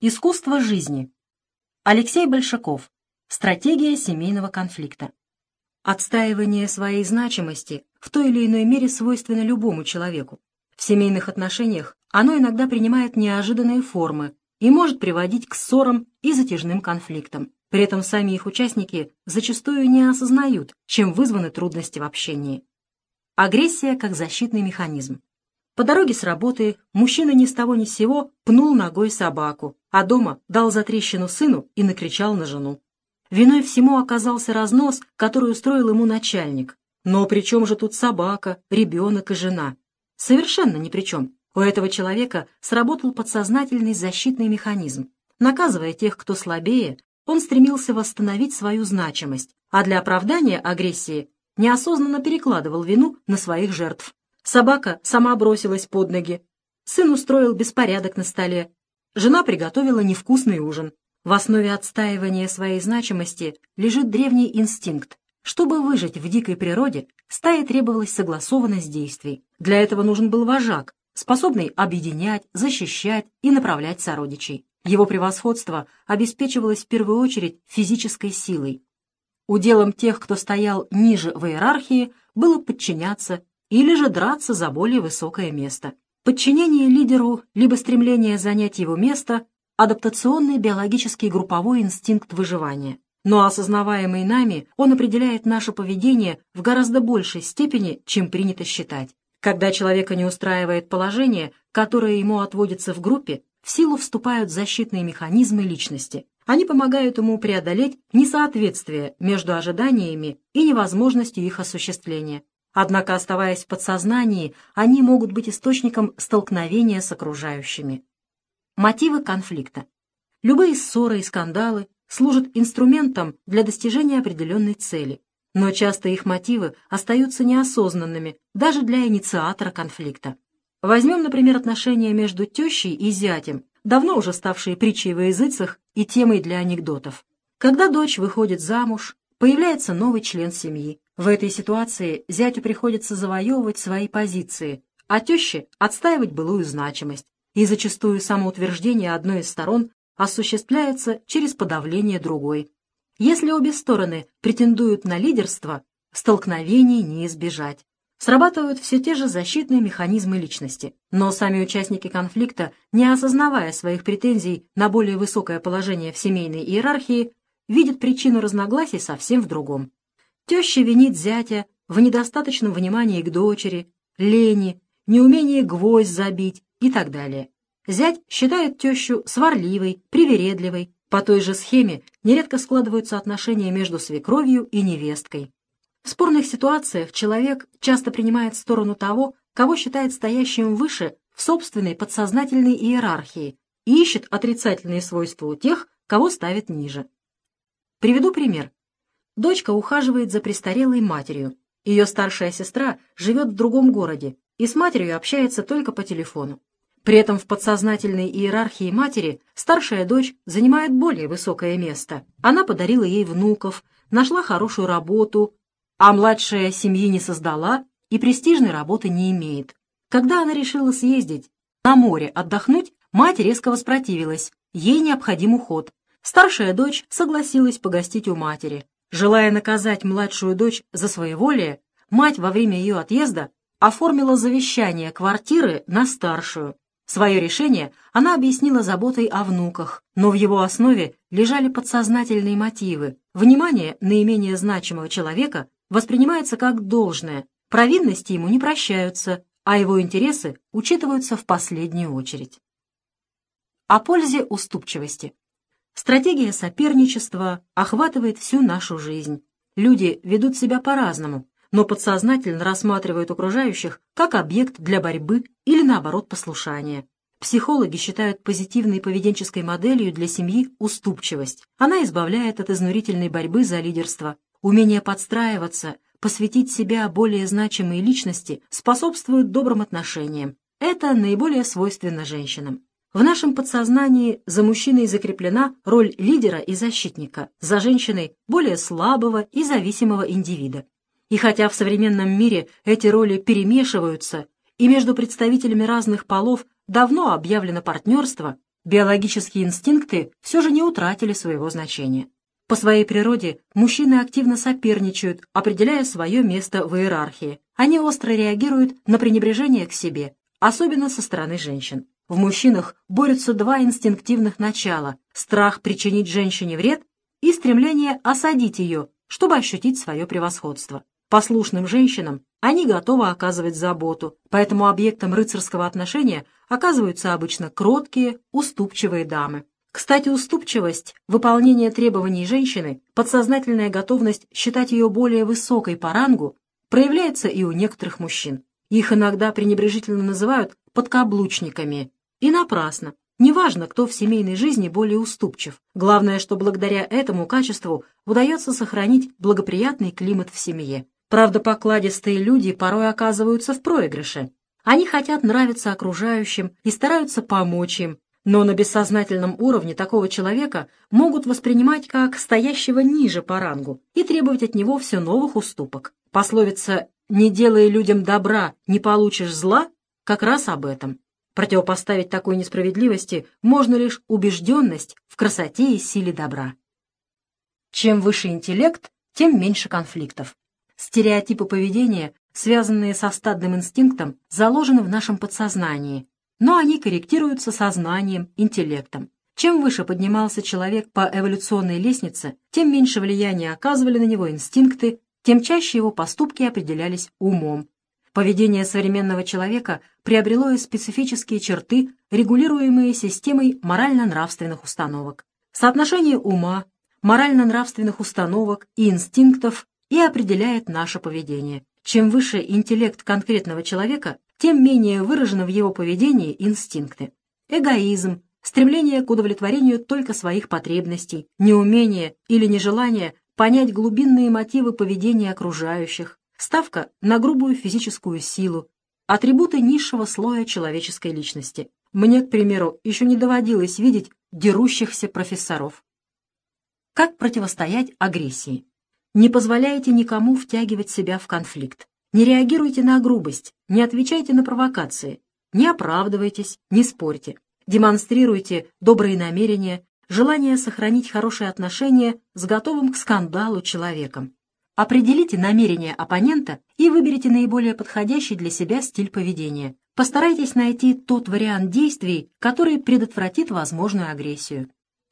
Искусство жизни. Алексей Большаков. Стратегия семейного конфликта. Отстаивание своей значимости в той или иной мере свойственно любому человеку. В семейных отношениях оно иногда принимает неожиданные формы и может приводить к ссорам и затяжным конфликтам. При этом сами их участники зачастую не осознают, чем вызваны трудности в общении. Агрессия как защитный механизм. По дороге с работы мужчина ни с того ни с сего пнул ногой собаку, а дома дал затрещину сыну и накричал на жену. Виной всему оказался разнос, который устроил ему начальник. Но при чем же тут собака, ребенок и жена? Совершенно ни при чем. У этого человека сработал подсознательный защитный механизм. Наказывая тех, кто слабее, он стремился восстановить свою значимость, а для оправдания агрессии неосознанно перекладывал вину на своих жертв. Собака сама бросилась под ноги. Сын устроил беспорядок на столе. Жена приготовила невкусный ужин. В основе отстаивания своей значимости лежит древний инстинкт. Чтобы выжить в дикой природе, стае требовалась согласованность действий. Для этого нужен был вожак, способный объединять, защищать и направлять сородичей. Его превосходство обеспечивалось в первую очередь физической силой. Уделом тех, кто стоял ниже в иерархии, было подчиняться или же драться за более высокое место. Подчинение лидеру либо стремление занять его место – адаптационный биологический групповой инстинкт выживания. Но осознаваемый нами, он определяет наше поведение в гораздо большей степени, чем принято считать. Когда человека не устраивает положение, которое ему отводится в группе, в силу вступают защитные механизмы личности. Они помогают ему преодолеть несоответствие между ожиданиями и невозможностью их осуществления. Однако, оставаясь в подсознании, они могут быть источником столкновения с окружающими. Мотивы конфликта. Любые ссоры и скандалы служат инструментом для достижения определенной цели, но часто их мотивы остаются неосознанными даже для инициатора конфликта. Возьмем, например, отношения между тещей и зятем, давно уже ставшие притчей во языцах и темой для анекдотов. Когда дочь выходит замуж, появляется новый член семьи, в этой ситуации зятю приходится завоевывать свои позиции, а теще отстаивать былую значимость, и зачастую самоутверждение одной из сторон осуществляется через подавление другой. Если обе стороны претендуют на лидерство, столкновений не избежать. Срабатывают все те же защитные механизмы личности, но сами участники конфликта, не осознавая своих претензий на более высокое положение в семейной иерархии, видят причину разногласий совсем в другом. Теща винит зятя в недостаточном внимании к дочери, лени, неумении гвоздь забить и так далее. Зять считает тещу сварливой, привередливой. По той же схеме нередко складываются отношения между свекровью и невесткой. В спорных ситуациях человек часто принимает сторону того, кого считает стоящим выше в собственной подсознательной иерархии и ищет отрицательные свойства у тех, кого ставит ниже. Приведу пример. Дочка ухаживает за престарелой матерью. Ее старшая сестра живет в другом городе и с матерью общается только по телефону. При этом в подсознательной иерархии матери старшая дочь занимает более высокое место. Она подарила ей внуков, нашла хорошую работу, а младшая семьи не создала и престижной работы не имеет. Когда она решила съездить на море отдохнуть, мать резко воспротивилась, ей необходим уход. Старшая дочь согласилась погостить у матери. Желая наказать младшую дочь за своеволие, мать во время ее отъезда оформила завещание квартиры на старшую. Свое решение она объяснила заботой о внуках, но в его основе лежали подсознательные мотивы. Внимание наименее значимого человека воспринимается как должное, провинности ему не прощаются, а его интересы учитываются в последнюю очередь. О пользе уступчивости. Стратегия соперничества охватывает всю нашу жизнь. Люди ведут себя по-разному, но подсознательно рассматривают окружающих как объект для борьбы или, наоборот, послушания. Психологи считают позитивной поведенческой моделью для семьи уступчивость. Она избавляет от изнурительной борьбы за лидерство. Умение подстраиваться, посвятить себя более значимой личности способствует добрым отношениям. Это наиболее свойственно женщинам. В нашем подсознании за мужчиной закреплена роль лидера и защитника, за женщиной – более слабого и зависимого индивида. И хотя в современном мире эти роли перемешиваются, и между представителями разных полов давно объявлено партнерство, биологические инстинкты все же не утратили своего значения. По своей природе мужчины активно соперничают, определяя свое место в иерархии. Они остро реагируют на пренебрежение к себе, особенно со стороны женщин. В мужчинах борются два инстинктивных начала – страх причинить женщине вред и стремление осадить ее, чтобы ощутить свое превосходство. Послушным женщинам они готовы оказывать заботу, поэтому объектом рыцарского отношения оказываются обычно кроткие, уступчивые дамы. Кстати, уступчивость, выполнение требований женщины, подсознательная готовность считать ее более высокой по рангу проявляется и у некоторых мужчин. Их иногда пренебрежительно называют подкаблучниками. И напрасно. Неважно, кто в семейной жизни более уступчив. Главное, что благодаря этому качеству удается сохранить благоприятный климат в семье. Правда, покладистые люди порой оказываются в проигрыше. Они хотят нравиться окружающим и стараются помочь им, но на бессознательном уровне такого человека могут воспринимать как стоящего ниже по рангу и требовать от него все новых уступок. Пословица «не делая людям добра, не получишь зла» как раз об этом. Противопоставить такой несправедливости можно лишь убежденность в красоте и силе добра. Чем выше интеллект, тем меньше конфликтов. Стереотипы поведения, связанные со стадным инстинктом, заложены в нашем подсознании, но они корректируются сознанием, интеллектом. Чем выше поднимался человек по эволюционной лестнице, тем меньше влияния оказывали на него инстинкты, тем чаще его поступки определялись умом. Поведение современного человека приобрело и специфические черты, регулируемые системой морально-нравственных установок. Соотношение ума, морально-нравственных установок и инстинктов и определяет наше поведение. Чем выше интеллект конкретного человека, тем менее выражены в его поведении инстинкты. Эгоизм, стремление к удовлетворению только своих потребностей, неумение или нежелание понять глубинные мотивы поведения окружающих, ставка на грубую физическую силу, атрибуты низшего слоя человеческой личности. Мне, к примеру, еще не доводилось видеть дерущихся профессоров. Как противостоять агрессии? Не позволяйте никому втягивать себя в конфликт. Не реагируйте на грубость, не отвечайте на провокации, не оправдывайтесь, не спорьте. Демонстрируйте добрые намерения, желание сохранить хорошие отношения с готовым к скандалу человеком. Определите намерения оппонента и выберите наиболее подходящий для себя стиль поведения. Постарайтесь найти тот вариант действий, который предотвратит возможную агрессию.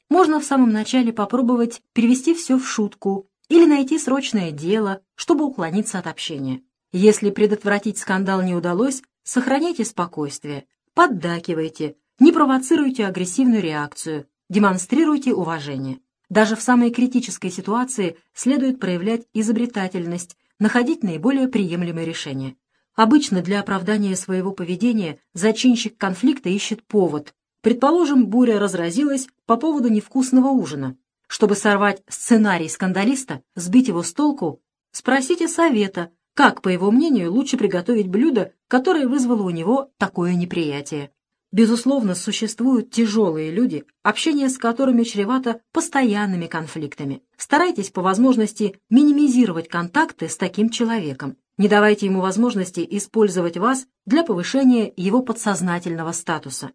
Можно в самом начале попробовать перевести все в шутку или найти срочное дело, чтобы уклониться от общения. Если предотвратить скандал не удалось, сохраняйте спокойствие, поддакивайте, не провоцируйте агрессивную реакцию, демонстрируйте уважение. Даже в самой критической ситуации следует проявлять изобретательность, находить наиболее приемлемые решения. Обычно для оправдания своего поведения зачинщик конфликта ищет повод. Предположим, буря разразилась по поводу невкусного ужина. Чтобы сорвать сценарий скандалиста, сбить его с толку, спросите совета, как, по его мнению, лучше приготовить блюдо, которое вызвало у него такое неприятие. Безусловно, существуют тяжелые люди, общение с которыми чревато постоянными конфликтами. Старайтесь по возможности минимизировать контакты с таким человеком. Не давайте ему возможности использовать вас для повышения его подсознательного статуса.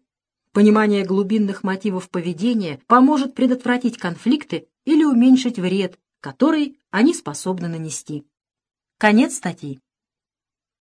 Понимание глубинных мотивов поведения поможет предотвратить конфликты или уменьшить вред, который они способны нанести. Конец статьи.